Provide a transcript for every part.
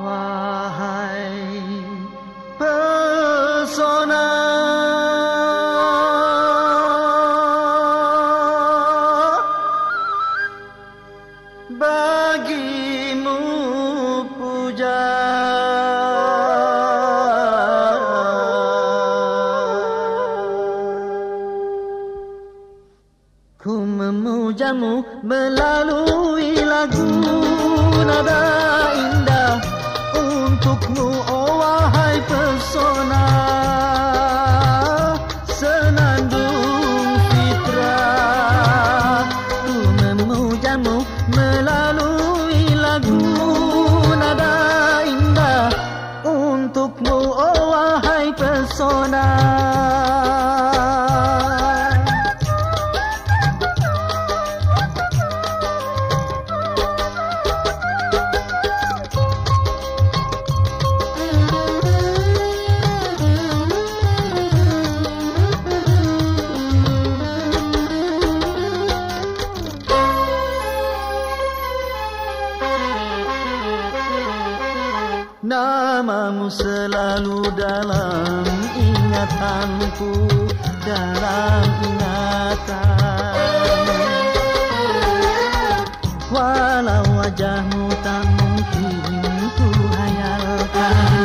Wahai pesona. Bagimu puja. Ku memujamu melalui lagu nada Untukmu oh wahai pesona Namamu selalu dalam ingatanku Dalam ingatan. Walau wajahmu tak mungkin ku hayalkan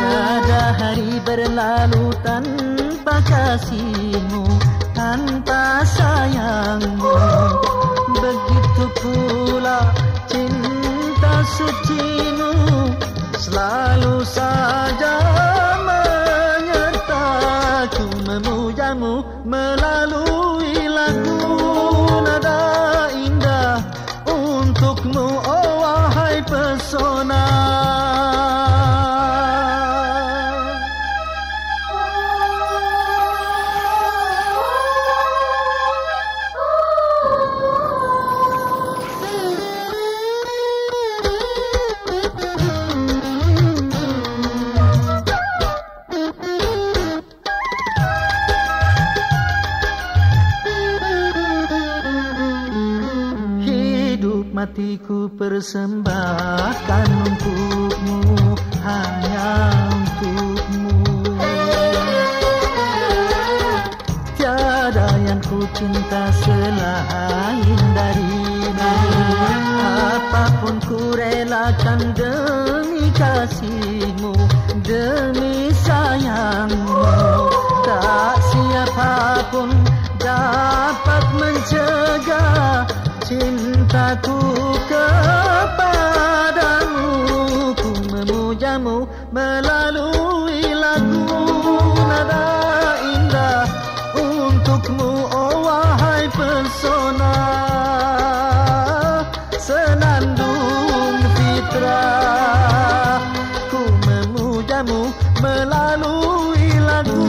Tiada hari berlalu tanpa kasihmu Tanpa sayangmu. Begitu pula cinta sucimu melalui lagu nada indah untukmu. Oh matiku persembahkan untukmu Hanya untukmu. Tiada yang ku cinta selain darimu. Apapun ku relakan demi kasihmu Demi sayangmu. Tak siapapun dapat mencegah cintaku memujamu melalui lagu nada indah Untukmu oh wahai pesona. Senandung fitrah Ku memujamu melalui lagu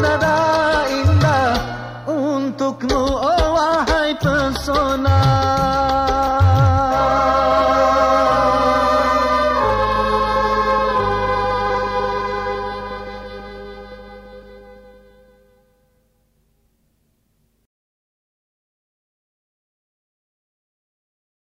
nada indah Untukmu oh wahai pesona